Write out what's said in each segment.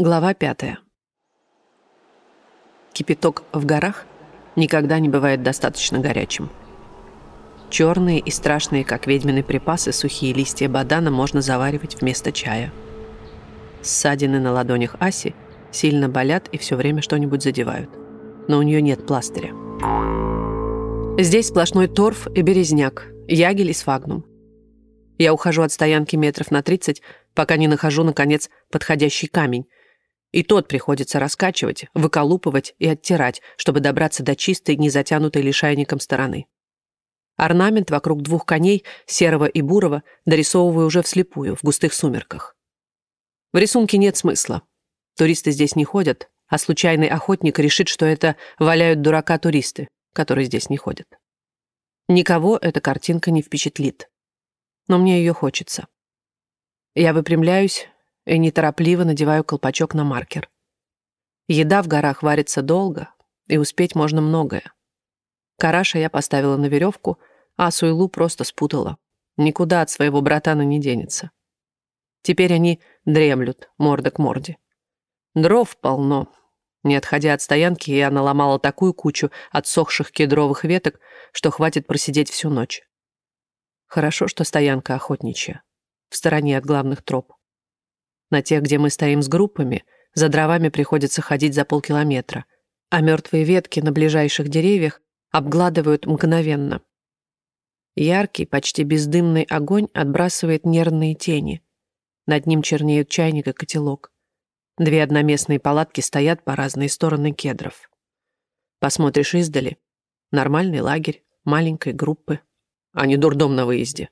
Глава пятая. Кипяток в горах никогда не бывает достаточно горячим. Черные и страшные, как ведьмины припасы, сухие листья бадана можно заваривать вместо чая. Ссадины на ладонях Аси сильно болят и все время что-нибудь задевают. Но у нее нет пластыря. Здесь сплошной торф и березняк, ягель и сфагнум. Я ухожу от стоянки метров на 30, пока не нахожу, наконец, подходящий камень, и тот приходится раскачивать, выколупывать и оттирать, чтобы добраться до чистой, не затянутой лишайником стороны. Орнамент вокруг двух коней, серого и бурого, дорисовываю уже вслепую, в густых сумерках. В рисунке нет смысла. Туристы здесь не ходят, а случайный охотник решит, что это валяют дурака туристы, которые здесь не ходят. Никого эта картинка не впечатлит. Но мне ее хочется. Я выпрямляюсь, и неторопливо надеваю колпачок на маркер. Еда в горах варится долго, и успеть можно многое. Караша я поставила на веревку, а Суйлу просто спутала. Никуда от своего братана не денется. Теперь они дремлют, морда к морде. Дров полно. Не отходя от стоянки, я наломала такую кучу отсохших кедровых веток, что хватит просидеть всю ночь. Хорошо, что стоянка охотничья, в стороне от главных троп. На тех, где мы стоим с группами, за дровами приходится ходить за полкилометра, а мертвые ветки на ближайших деревьях обгладывают мгновенно. Яркий, почти бездымный огонь отбрасывает нервные тени. Над ним чернеют чайник и котелок. Две одноместные палатки стоят по разные стороны кедров. Посмотришь издали — нормальный лагерь, маленькой группы, а не дурдом на выезде.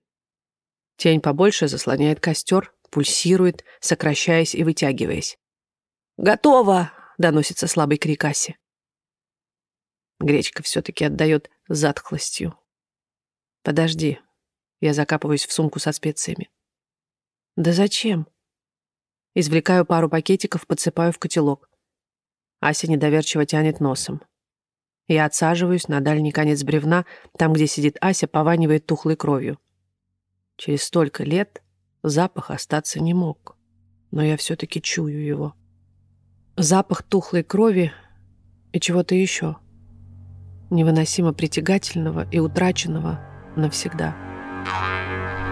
Тень побольше заслоняет костер, пульсирует, сокращаясь и вытягиваясь. «Готово!» — доносится слабый крик Аси. Гречка все-таки отдает затхлостью. «Подожди». Я закапываюсь в сумку со специями. «Да зачем?» Извлекаю пару пакетиков, подсыпаю в котелок. Ася недоверчиво тянет носом. Я отсаживаюсь на дальний конец бревна, там, где сидит Ася, пованивает тухлой кровью. Через столько лет Запах остаться не мог, но я все-таки чую его. Запах тухлой крови и чего-то еще. Невыносимо притягательного и утраченного навсегда.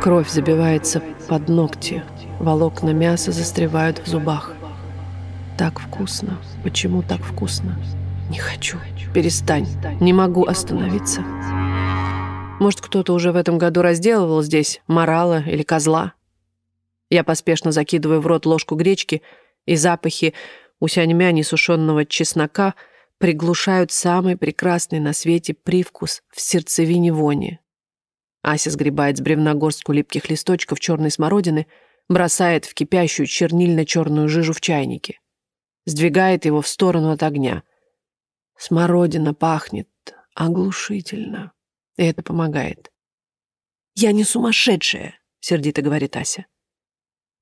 Кровь забивается под ногти, волокна мяса застревают в зубах. Так вкусно. Почему так вкусно? Не хочу. Перестань. Не могу остановиться. Может, кто-то уже в этом году разделывал здесь морала или козла? Я поспешно закидываю в рот ложку гречки, и запахи усяньмяни сушеного чеснока приглушают самый прекрасный на свете привкус в сердцевине вони. Ася сгребает с бревна горстку липких листочков черной смородины, бросает в кипящую чернильно-черную жижу в чайнике. Сдвигает его в сторону от огня. Смородина пахнет оглушительно, и это помогает. «Я не сумасшедшая», — сердито говорит Ася.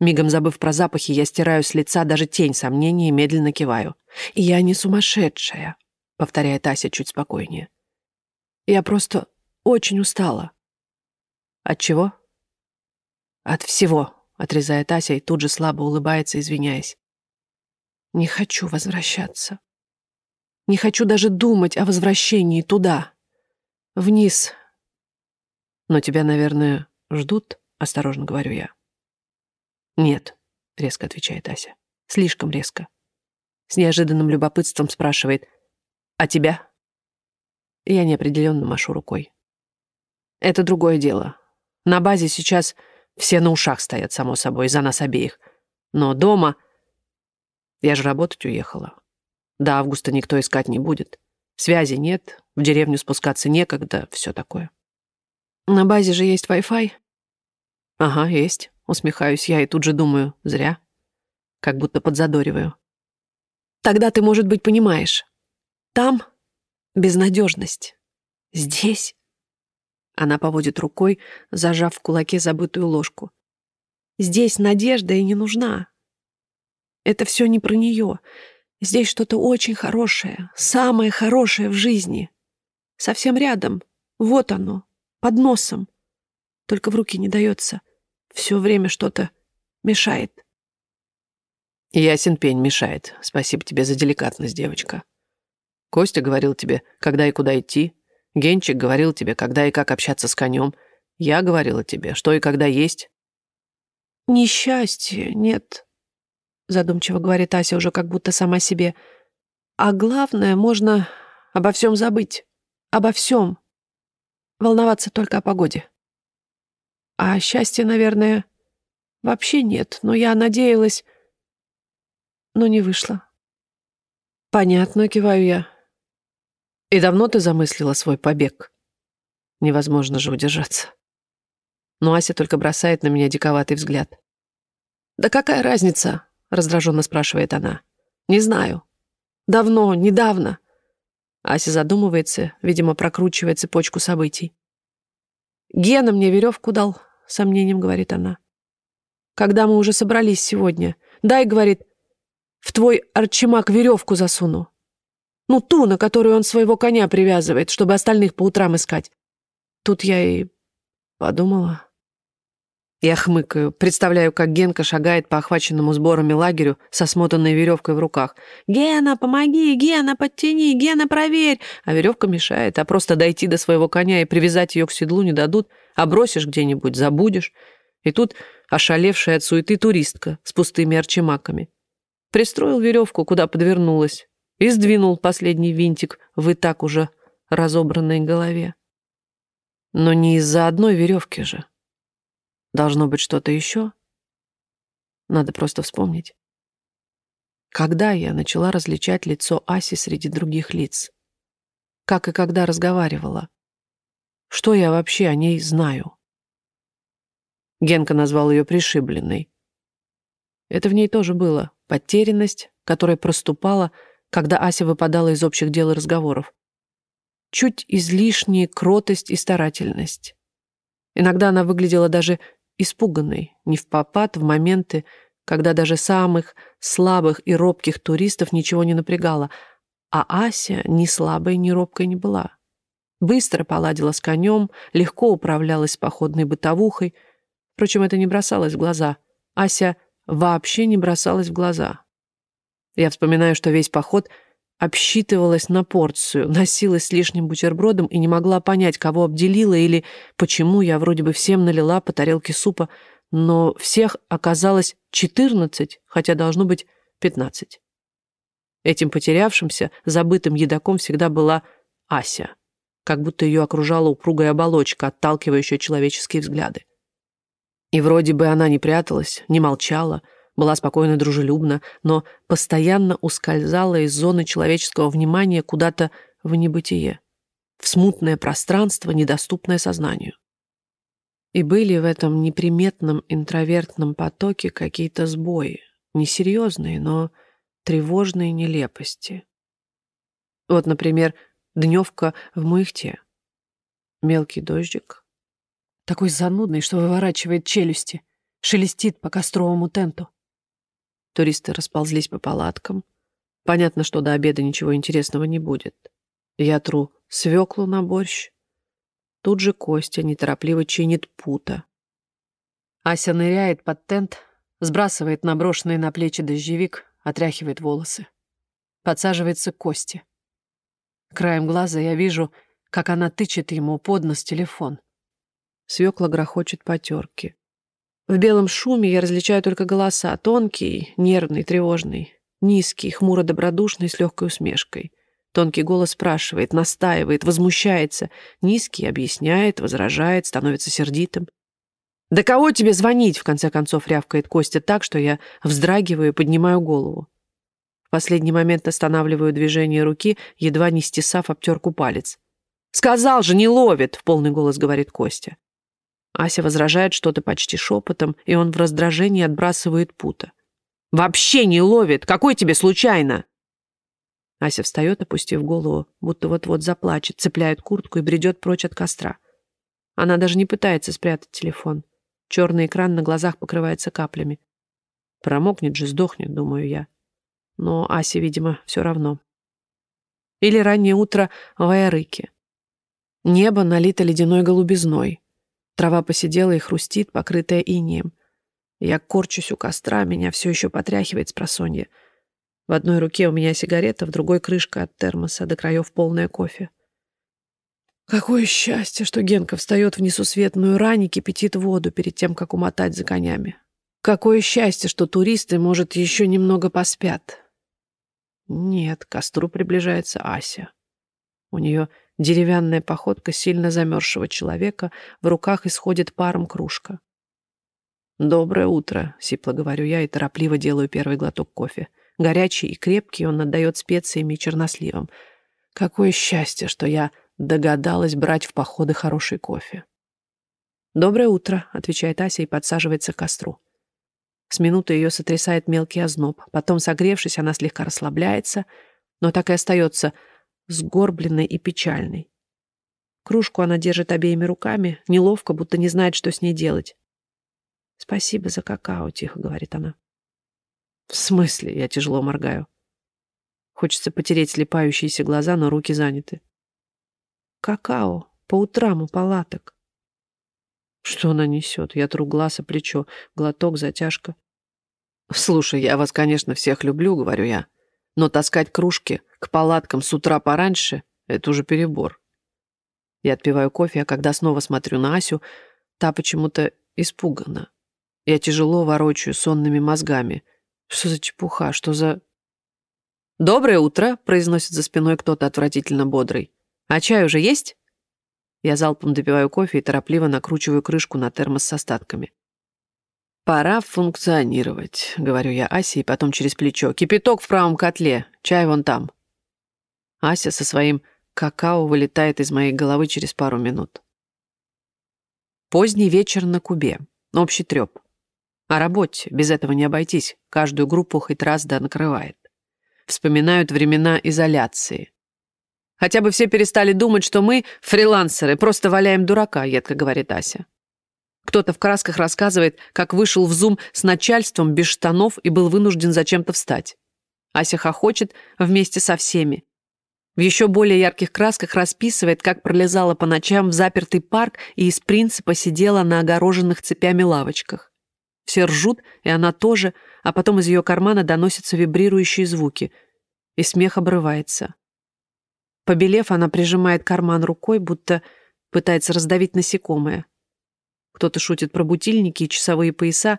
Мигом забыв про запахи, я стираю с лица даже тень сомнений и медленно киваю. «Я не сумасшедшая», — повторяет Ася чуть спокойнее. «Я просто очень устала». «От чего?» «От всего», — отрезает Ася и тут же слабо улыбается, извиняясь. «Не хочу возвращаться. Не хочу даже думать о возвращении туда, вниз. Но тебя, наверное, ждут?» — осторожно говорю я. «Нет», — резко отвечает Ася. «Слишком резко». С неожиданным любопытством спрашивает. «А тебя?» Я неопределенно машу рукой. «Это другое дело. На базе сейчас все на ушах стоят, само собой, за нас обеих. Но дома... Я же работать уехала. До августа никто искать не будет. Связи нет, в деревню спускаться некогда, все такое. На базе же есть Wi-Fi? Ага, есть. Усмехаюсь я и тут же думаю, зря. Как будто подзадориваю. Тогда ты, может быть, понимаешь. Там безнадежность. Здесь... Она поводит рукой, зажав в кулаке забытую ложку. Здесь надежда и не нужна. Это все не про нее. Здесь что-то очень хорошее, самое хорошее в жизни. Совсем рядом. Вот оно, под носом. Только в руки не дается. Все время что-то мешает. Ясен пень мешает. Спасибо тебе за деликатность, девочка. Костя говорил тебе, когда и куда идти. Генчик говорил тебе, когда и как общаться с конем. Я говорила тебе, что и когда есть. Несчастье, нет, задумчиво говорит Ася уже как будто сама себе. А главное, можно обо всем забыть. Обо всем. Волноваться только о погоде. А счастья, наверное, вообще нет, но я надеялась, но не вышло. Понятно, киваю я. И давно ты замыслила свой побег? Невозможно же удержаться. Но Ася только бросает на меня диковатый взгляд. «Да какая разница?» — раздраженно спрашивает она. «Не знаю. Давно, недавно». Ася задумывается, видимо, прокручивая цепочку событий. «Гена мне веревку дал», — сомнением говорит она. «Когда мы уже собрались сегодня. Дай, — говорит, — в твой арчимак веревку засуну. Ну, ту, на которую он своего коня привязывает, чтобы остальных по утрам искать. Тут я и подумала. Я хмыкаю, представляю, как Генка шагает по охваченному сборами лагерю со смотанной веревкой в руках. «Гена, помоги! Гена, подтяни! Гена, проверь!» А веревка мешает, а просто дойти до своего коня и привязать ее к седлу не дадут, а бросишь где-нибудь, забудешь. И тут ошалевшая от суеты туристка с пустыми арчимаками. Пристроил веревку, куда подвернулась, и сдвинул последний винтик в и так уже разобранной голове. Но не из-за одной веревки же. Должно быть что-то еще. Надо просто вспомнить. Когда я начала различать лицо Аси среди других лиц? Как и когда разговаривала? Что я вообще о ней знаю? Генка назвал ее пришибленной. Это в ней тоже было. Потерянность, которая проступала, когда Ася выпадала из общих дел и разговоров. Чуть излишняя кротость и старательность. Иногда она выглядела даже испуганной, не в попад, в моменты, когда даже самых слабых и робких туристов ничего не напрягало, а Ася ни слабой, ни робкой не была. Быстро поладила с конем, легко управлялась походной бытовухой. Впрочем, это не бросалось в глаза. Ася вообще не бросалась в глаза. Я вспоминаю, что весь поход обсчитывалась на порцию, носилась с лишним бутербродом и не могла понять, кого обделила или почему я вроде бы всем налила по тарелке супа, но всех оказалось 14, хотя должно быть 15. Этим потерявшимся, забытым едоком всегда была Ася, как будто ее окружала упругая оболочка, отталкивающая человеческие взгляды. И вроде бы она не пряталась, не молчала, была спокойно дружелюбна, но постоянно ускользала из зоны человеческого внимания куда-то в небытие, в смутное пространство, недоступное сознанию. И были в этом неприметном интровертном потоке какие-то сбои, несерьезные, но тревожные нелепости. Вот, например, дневка в Муихте. Мелкий дождик, такой занудный, что выворачивает челюсти, шелестит по костровому тенту. Туристы расползлись по палаткам. Понятно, что до обеда ничего интересного не будет. Я тру свеклу на борщ. Тут же Костя неторопливо чинит пута. Ася ныряет под тент, сбрасывает наброшенный на плечи дождевик, отряхивает волосы. Подсаживается к Косте. Краем глаза я вижу, как она тычет ему под нос телефон. Свекла грохочет по терке. В белом шуме я различаю только голоса. Тонкий, нервный, тревожный. Низкий, хмуро-добродушный, с легкой усмешкой. Тонкий голос спрашивает, настаивает, возмущается. Низкий объясняет, возражает, становится сердитым. «Да кого тебе звонить?» — в конце концов рявкает Костя так, что я вздрагиваю и поднимаю голову. В последний момент останавливаю движение руки, едва не стесав обтерку палец. «Сказал же, не ловит!» — в полный голос говорит Костя. Ася возражает что-то почти шепотом, и он в раздражении отбрасывает пута. «Вообще не ловит! Какой тебе случайно?» Ася встает, опустив голову, будто вот-вот заплачет, цепляет куртку и бредет прочь от костра. Она даже не пытается спрятать телефон. Черный экран на глазах покрывается каплями. Промокнет же, сдохнет, думаю я. Но Асе, видимо, все равно. Или раннее утро в Айрыке. Небо налито ледяной голубизной. Трава посидела и хрустит, покрытая инеем. Я корчусь у костра, меня все еще потряхивает с просонья. В одной руке у меня сигарета, в другой крышка от термоса, до краев полная кофе. Какое счастье, что Генка встает в несусветную рань и кипятит воду перед тем, как умотать за конями. Какое счастье, что туристы, может, еще немного поспят. Нет, к костру приближается Ася. У нее деревянная походка сильно замерзшего человека, в руках исходит паром кружка. «Доброе утро», — сипло говорю я и торопливо делаю первый глоток кофе. Горячий и крепкий он отдает специями и черносливом. Какое счастье, что я догадалась брать в походы хороший кофе. «Доброе утро», — отвечает Ася и подсаживается к костру. С минуты ее сотрясает мелкий озноб. Потом, согревшись, она слегка расслабляется, но так и остается сгорбленной и печальной. Кружку она держит обеими руками, неловко, будто не знает, что с ней делать. «Спасибо за какао», — тихо говорит она. «В смысле?» — я тяжело моргаю. Хочется потереть слепающиеся глаза, но руки заняты. «Какао. По утрам у палаток». Что она несет? Я тру глаз о плечо. Глоток, затяжка. «Слушай, я вас, конечно, всех люблю», — говорю я. «Но таскать кружки к палаткам с утра пораньше — это уже перебор». Я отпиваю кофе, а когда снова смотрю на Асю, та почему-то испугана. Я тяжело ворочаю сонными мозгами. Что за чепуха? Что за... «Доброе утро!» — произносит за спиной кто-то отвратительно бодрый. «А чай уже есть?» Я залпом допиваю кофе и торопливо накручиваю крышку на термос с остатками. «Пора функционировать», — говорю я Асе, и потом через плечо. «Кипяток в правом котле, чай вон там». Ася со своим какао вылетает из моей головы через пару минут. Поздний вечер на Кубе. Общий трёп. О работе, без этого не обойтись, каждую группу хоть раз да накрывает. Вспоминают времена изоляции. Хотя бы все перестали думать, что мы, фрилансеры, просто валяем дурака, едко говорит Ася. Кто-то в красках рассказывает, как вышел в зум с начальством без штанов и был вынужден зачем-то встать. Ася хохочет вместе со всеми. В еще более ярких красках расписывает, как пролезала по ночам в запертый парк и из принципа сидела на огороженных цепями лавочках. Все ржут, и она тоже, а потом из ее кармана доносятся вибрирующие звуки, и смех обрывается. Побелев, она прижимает карман рукой, будто пытается раздавить насекомое. Кто-то шутит про будильники и часовые пояса,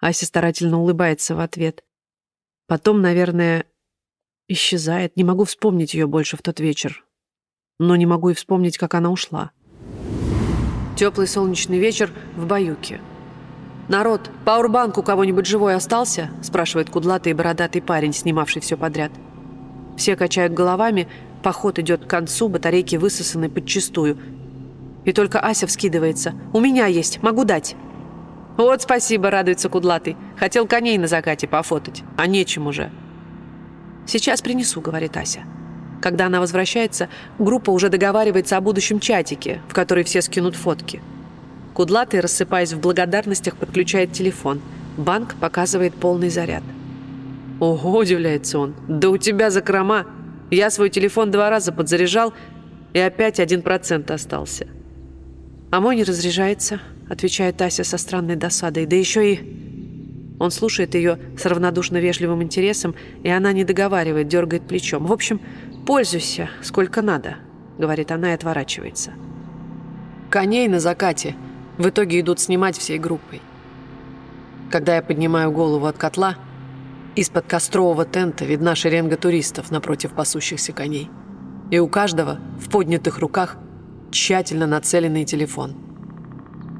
Ася старательно улыбается в ответ. Потом, наверное, исчезает. Не могу вспомнить ее больше в тот вечер. Но не могу и вспомнить, как она ушла. Теплый солнечный вечер в Баюке. «Народ, пауэрбанк у кого-нибудь живой остался?» – спрашивает кудлатый и бородатый парень, снимавший все подряд. Все качают головами, поход идет к концу, батарейки высосаны подчистую. И только Ася вскидывается. «У меня есть, могу дать». «Вот спасибо», – радуется кудлатый. «Хотел коней на закате пофотать, а нечем уже». «Сейчас принесу», – говорит Ася. Когда она возвращается, группа уже договаривается о будущем чатике, в который все скинут фотки. Кудлатый, рассыпаясь в благодарностях, подключает телефон. Банк показывает полный заряд. «Ого!» – удивляется он. «Да у тебя закрома! Я свой телефон два раза подзаряжал, и опять один процент остался». «А мой не разряжается», – отвечает Ася со странной досадой. «Да еще и...» Он слушает ее с равнодушно вежливым интересом, и она не договаривает, дергает плечом. «В общем, пользуйся, сколько надо», — говорит она и отворачивается. «Коней на закате», в итоге идут снимать всей группой. Когда я поднимаю голову от котла, из-под кострового тента видна шеренга туристов напротив пасущихся коней. И у каждого в поднятых руках тщательно нацеленный телефон.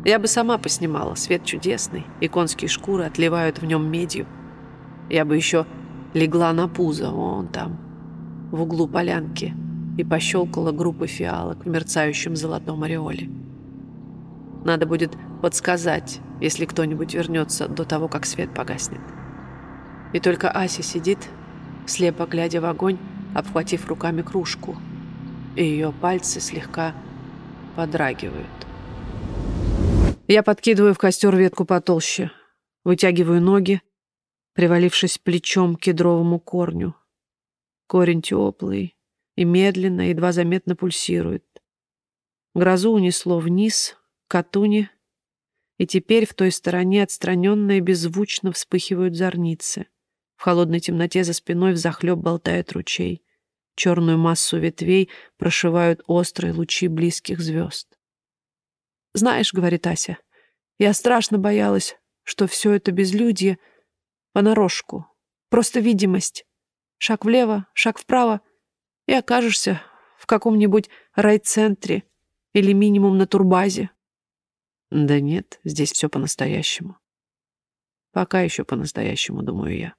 Я бы сама поснимала, свет чудесный, и конские шкуры отливают в нем медью. Я бы еще легла на пузо, вон там, в углу полянки, и пощелкала группы фиалок в мерцающем золотом ореоле. Надо будет подсказать, если кто-нибудь вернется до того, как свет погаснет. И только Ася сидит, слепо глядя в огонь, обхватив руками кружку, и ее пальцы слегка подрагивают. Я подкидываю в костер ветку потолще, вытягиваю ноги, привалившись плечом к кедровому корню. Корень теплый и медленно, едва заметно пульсирует. Грозу унесло вниз, Катуни, и теперь в той стороне отстраненно и беззвучно вспыхивают зорницы. В холодной темноте за спиной взахлеб болтает ручей. Черную массу ветвей прошивают острые лучи близких звезд. «Знаешь, — говорит Ася, — я страшно боялась, что все это безлюдье понарошку, просто видимость. Шаг влево, шаг вправо, и окажешься в каком-нибудь райцентре или минимум на турбазе. Да нет, здесь все по-настоящему. Пока еще по-настоящему, думаю я.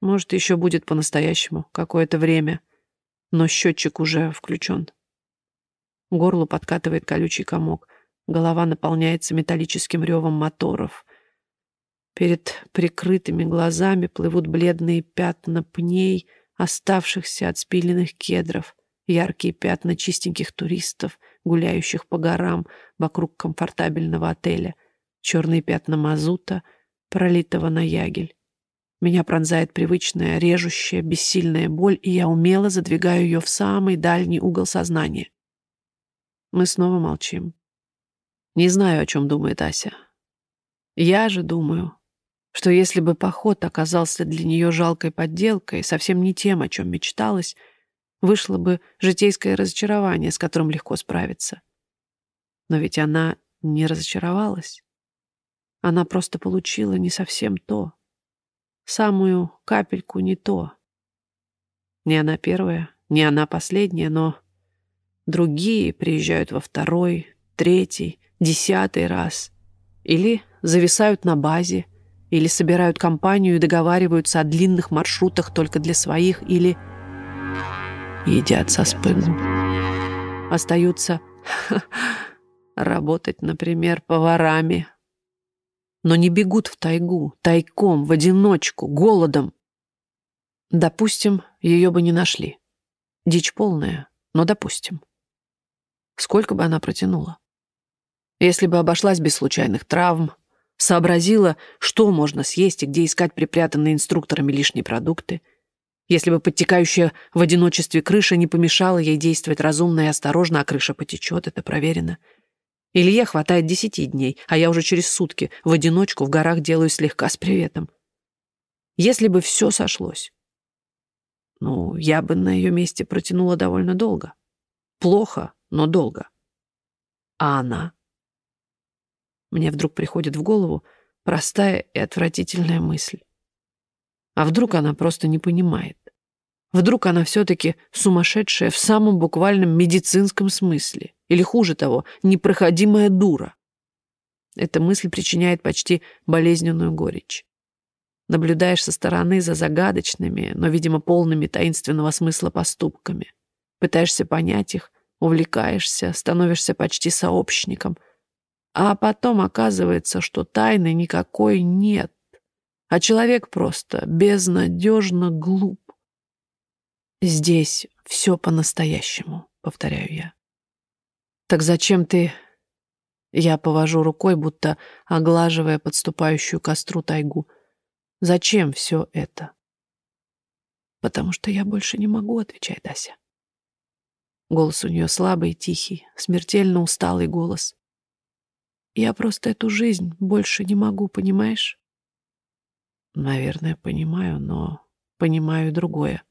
Может, еще будет по-настоящему какое-то время, но счетчик уже включен. Горло подкатывает колючий комок. Голова наполняется металлическим ревом моторов. Перед прикрытыми глазами плывут бледные пятна пней, оставшихся от спиленных кедров, яркие пятна чистеньких туристов, гуляющих по горам вокруг комфортабельного отеля, черные пятна мазута, пролитого на ягель. Меня пронзает привычная, режущая, бессильная боль, и я умело задвигаю ее в самый дальний угол сознания. Мы снова молчим. Не знаю, о чем думает Ася. Я же думаю, что если бы поход оказался для нее жалкой подделкой, совсем не тем, о чем мечталось, вышло бы житейское разочарование, с которым легко справиться. Но ведь она не разочаровалась. Она просто получила не совсем то. Самую капельку не то. Не она первая, не она последняя, но другие приезжают во второй, третий, десятый раз. Или зависают на базе, или собирают компанию и договариваются о длинных маршрутах только для своих, или едят со спыгом. Остаются работать, например, поварами. Но не бегут в тайгу, тайком, в одиночку, голодом. Допустим, ее бы не нашли. Дичь полная, но допустим. Сколько бы она протянула? Если бы обошлась без случайных травм, сообразила, что можно съесть и где искать припрятанные инструкторами лишние продукты, если бы подтекающая в одиночестве крыша не помешала ей действовать разумно и осторожно, а крыша потечет, это проверено. Илье хватает десяти дней, а я уже через сутки в одиночку в горах делаю слегка с приветом. Если бы все сошлось, ну, я бы на ее месте протянула довольно долго. Плохо, но долго. А она? Мне вдруг приходит в голову простая и отвратительная мысль. А вдруг она просто не понимает? Вдруг она все-таки сумасшедшая в самом буквальном медицинском смысле? Или хуже того, непроходимая дура? Эта мысль причиняет почти болезненную горечь. Наблюдаешь со стороны за загадочными, но, видимо, полными таинственного смысла поступками. Пытаешься понять их, увлекаешься, становишься почти сообщником — а потом оказывается, что тайны никакой нет, а человек просто безнадежно глуп. Здесь все по-настоящему, повторяю я. Так зачем ты... Я повожу рукой, будто оглаживая подступающую костру тайгу. Зачем все это? Потому что я больше не могу, отвечает Ася. Голос у нее слабый тихий, смертельно усталый голос. Я просто эту жизнь больше не могу, понимаешь? Наверное, понимаю, но понимаю другое.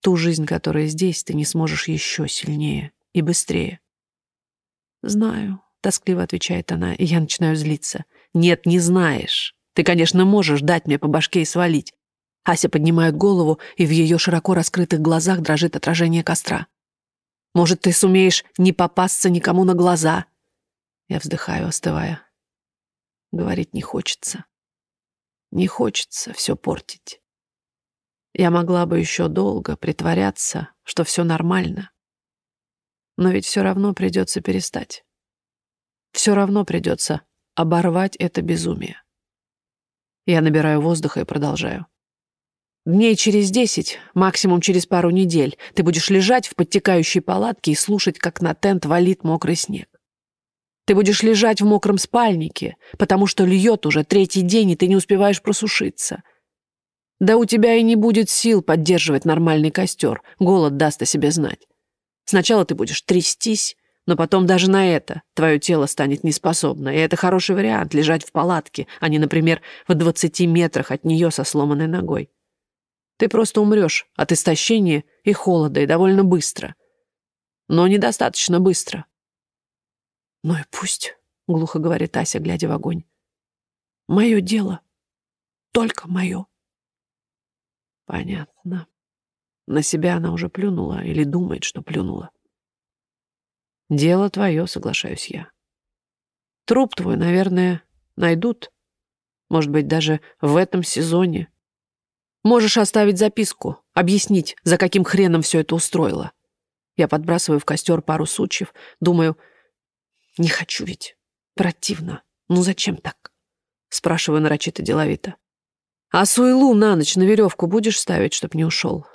Ту жизнь, которая здесь, ты не сможешь еще сильнее и быстрее. Знаю, тоскливо отвечает она, и я начинаю злиться. Нет, не знаешь. Ты, конечно, можешь дать мне по башке и свалить. Ася поднимает голову, и в ее широко раскрытых глазах дрожит отражение костра. Может, ты сумеешь не попасться никому на глаза, я вздыхаю, остывая. Говорить не хочется. Не хочется все портить. Я могла бы еще долго притворяться, что все нормально. Но ведь все равно придется перестать. Все равно придется оборвать это безумие. Я набираю воздуха и продолжаю. Дней через десять, максимум через пару недель, ты будешь лежать в подтекающей палатке и слушать, как на тент валит мокрый снег. Ты будешь лежать в мокром спальнике, потому что льет уже третий день, и ты не успеваешь просушиться. Да у тебя и не будет сил поддерживать нормальный костер. Голод даст о себе знать. Сначала ты будешь трястись, Но потом даже на это твое тело станет неспособно, и это хороший вариант — лежать в палатке, а не, например, в 20 метрах от нее со сломанной ногой. Ты просто умрешь от истощения и холода, и довольно быстро. Но недостаточно быстро. «Ну и пусть», — глухо говорит Ася, глядя в огонь. «Мое дело. Только мое». Понятно. На себя она уже плюнула или думает, что плюнула. Дело твое, соглашаюсь я. Труп твой, наверное, найдут. Может быть, даже в этом сезоне. Можешь оставить записку, объяснить, за каким хреном все это устроило. Я подбрасываю в костер пару сучьев, думаю, не хочу ведь, противно. Ну зачем так? Спрашиваю нарочито деловито. А суйлу на ночь на веревку будешь ставить, чтоб не ушел?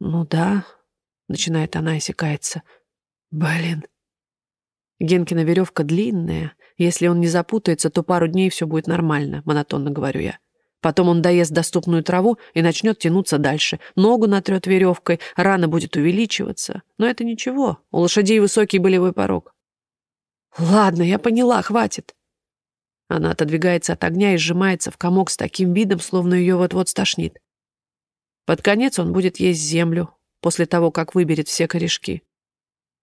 Ну да, начинает она осекается. Блин. Генкина веревка длинная. Если он не запутается, то пару дней все будет нормально, монотонно говорю я. Потом он доест доступную траву и начнет тянуться дальше. Ногу натрет веревкой, рана будет увеличиваться. Но это ничего, у лошадей высокий болевой порог. Ладно, я поняла, хватит. Она отодвигается от огня и сжимается в комок с таким видом, словно ее вот-вот стошнит. Под конец он будет есть землю, после того, как выберет все корешки.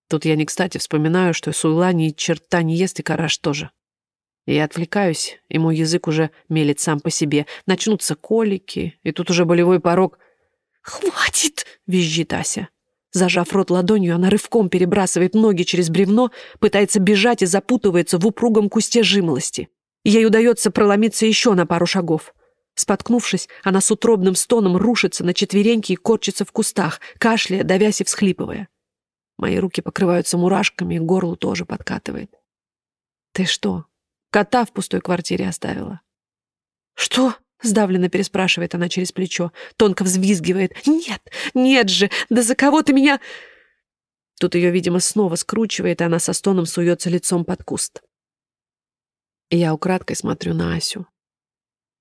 Тут я не кстати вспоминаю, что Суйла ни черта не ест и караш тоже. Я отвлекаюсь, и мой язык уже мелет сам по себе. Начнутся колики, и тут уже болевой порог. «Хватит!» — визжит Ася. Зажав рот ладонью, она рывком перебрасывает ноги через бревно, пытается бежать и запутывается в упругом кусте жимолости. Ей удается проломиться еще на пару шагов. Споткнувшись, она с утробным стоном рушится на четвереньки и корчится в кустах, кашляя, давясь и всхлипывая. Мои руки покрываются мурашками, и горло тоже подкатывает. «Ты что, кота в пустой квартире оставила?» «Что?» — сдавленно переспрашивает она через плечо. Тонко взвизгивает. «Нет, нет же! Да за кого ты меня...» Тут ее, видимо, снова скручивает, и она со стоном суется лицом под куст. Я украдкой смотрю на Асю.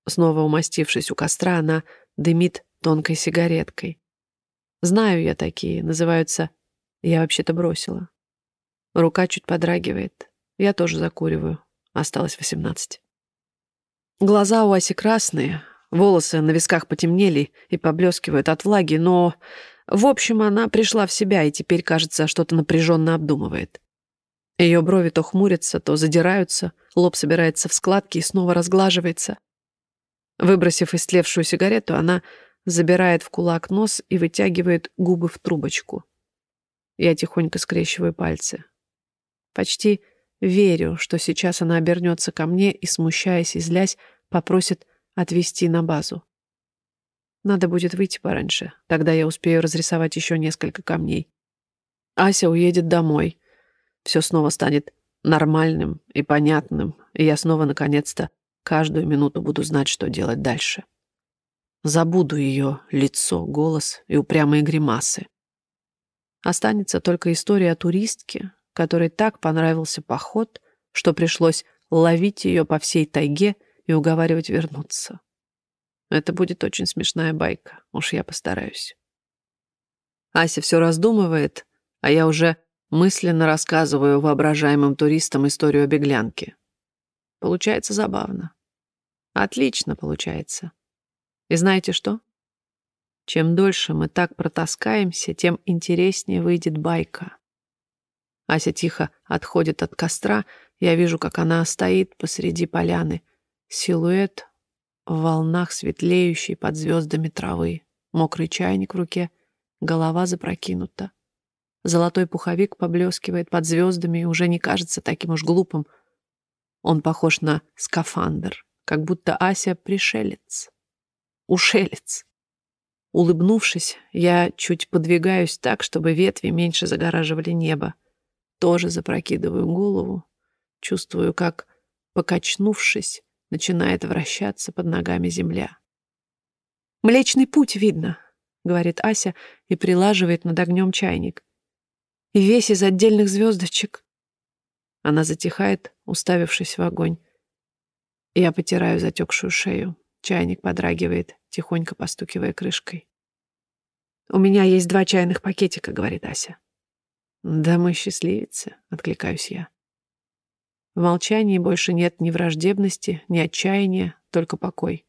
Снова умастившись у костра, она дымит тонкой сигареткой. Знаю я такие, называются «я вообще-то бросила». Рука чуть подрагивает. Я тоже закуриваю. Осталось восемнадцать. Глаза у Аси красные, волосы на висках потемнели и поблескивают от влаги, но, в общем, она пришла в себя и теперь, кажется, что-то напряженно обдумывает. Ее брови то хмурятся, то задираются, лоб собирается в складки и снова разглаживается. Выбросив истлевшую сигарету, она забирает в кулак нос и вытягивает губы в трубочку. Я тихонько скрещиваю пальцы. Почти верю, что сейчас она обернется ко мне и, смущаясь и злясь, попросит отвезти на базу. Надо будет выйти пораньше, тогда я успею разрисовать еще несколько камней. Ася уедет домой. Все снова станет нормальным и понятным, и я снова, наконец-то, каждую минуту буду знать, что делать дальше. Забуду ее лицо, голос и упрямые гримасы. Останется только история о туристке, которой так понравился поход, что пришлось ловить ее по всей тайге и уговаривать вернуться. Это будет очень смешная байка, уж я постараюсь. Ася все раздумывает, а я уже мысленно рассказываю воображаемым туристам историю о беглянке. Получается забавно. Отлично получается. И знаете что? Чем дольше мы так протаскаемся, тем интереснее выйдет байка. Ася тихо отходит от костра. Я вижу, как она стоит посреди поляны. Силуэт в волнах светлеющий под звездами травы. Мокрый чайник в руке, голова запрокинута. Золотой пуховик поблескивает под звездами и уже не кажется таким уж глупым. Он похож на скафандр, как будто Ася пришелец. Ушелец. Улыбнувшись, я чуть подвигаюсь так, чтобы ветви меньше загораживали небо. Тоже запрокидываю голову, чувствую, как, покачнувшись, начинает вращаться под ногами земля. «Млечный путь видно», — говорит Ася и прилаживает над огнем чайник. «И весь из отдельных звездочек». Она затихает, уставившись в огонь. Я потираю затекшую шею. Чайник подрагивает, тихонько постукивая крышкой. «У меня есть два чайных пакетика», — говорит Ася. «Да мы счастливицы», — откликаюсь я. В молчании больше нет ни враждебности, ни отчаяния, только покой.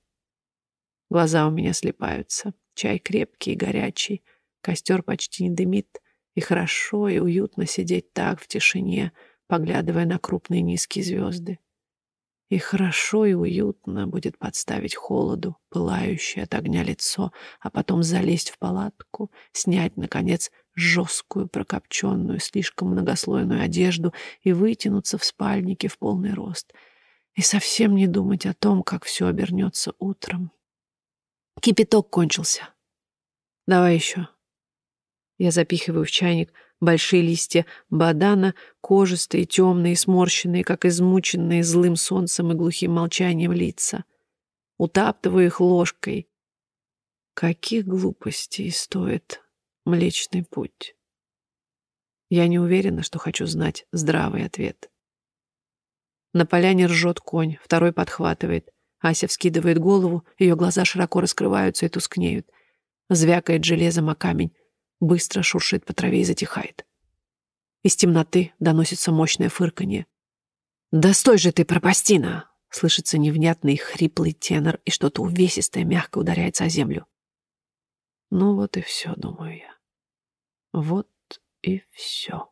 Глаза у меня слепаются. Чай крепкий и горячий, костер почти не дымит, и хорошо и уютно сидеть так в тишине, поглядывая на крупные низкие звезды. И хорошо и уютно будет подставить холоду, пылающее от огня лицо, а потом залезть в палатку, снять, наконец, жесткую, прокопченную, слишком многослойную одежду и вытянуться в спальнике в полный рост. И совсем не думать о том, как все обернется утром. Кипяток кончился. Давай еще. Я запихиваю в чайник большие листья бадана, кожистые, темные, сморщенные, как измученные злым солнцем и глухим молчанием лица. Утаптываю их ложкой. Каких глупостей стоит Млечный путь. Я не уверена, что хочу знать здравый ответ. На поляне ржет конь, второй подхватывает. Ася вскидывает голову, ее глаза широко раскрываются и тускнеют. Звякает железом о камень, быстро шуршит по траве и затихает. Из темноты доносится мощное фырканье. «Да стой же ты, пропастина!» Слышится невнятный хриплый тенор, и что-то увесистое мягко ударяется о землю. Ну вот и все, думаю я. Вот и все.